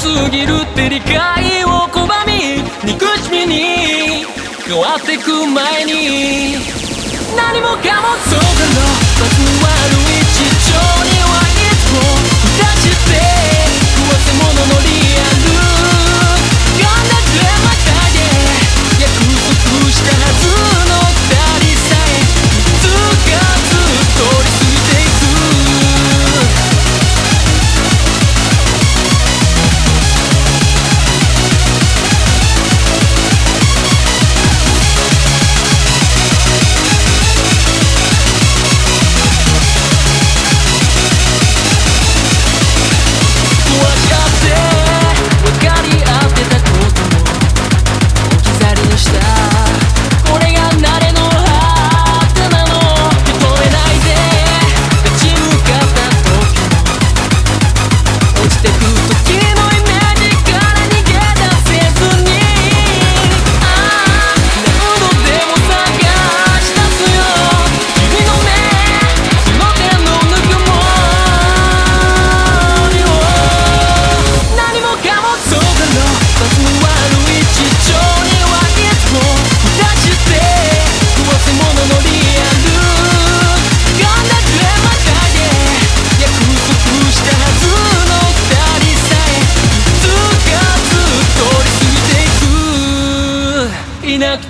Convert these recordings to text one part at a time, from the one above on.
すぎるって理解を拒み憎しみに変わってく前に何もかもそうだろ僕はある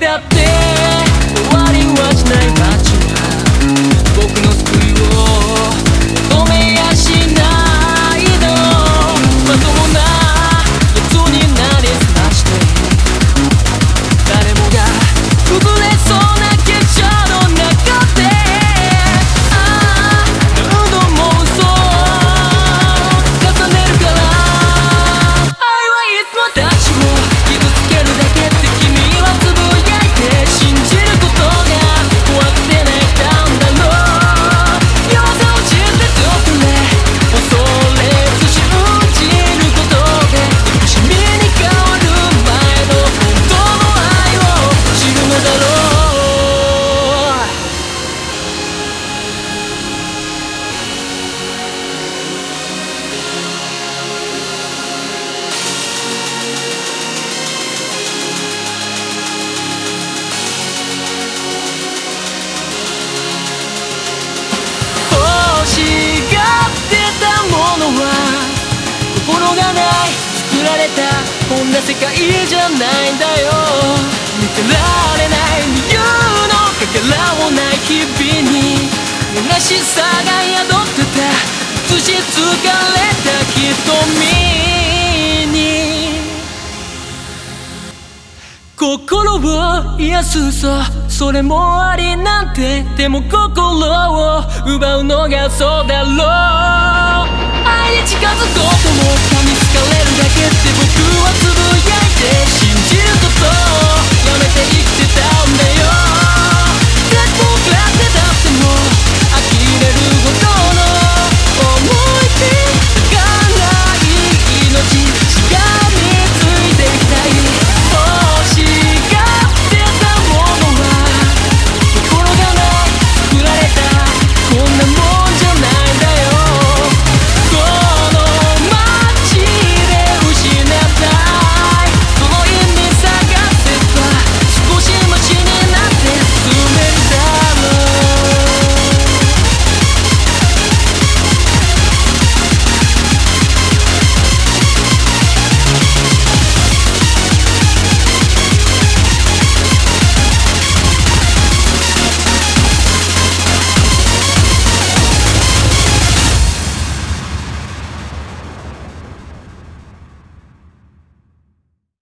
out there. な世界じゃないんだよ。見てられない理由のかけらもない日々に。虚しさが宿ってた。映し疲れた瞳に。心を癒すさ。それもありなんて。でも心を奪うのがそうだろう。愛に近づこうとも噛みつかれるだけって僕